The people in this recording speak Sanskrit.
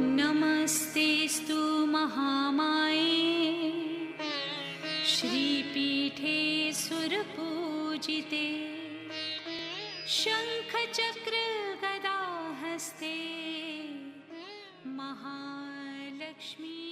नमस्ते महामाये। श्रीपीठे सुरपूजिते। शङ्खचक्रगदाहस्ते महालक्ष्मी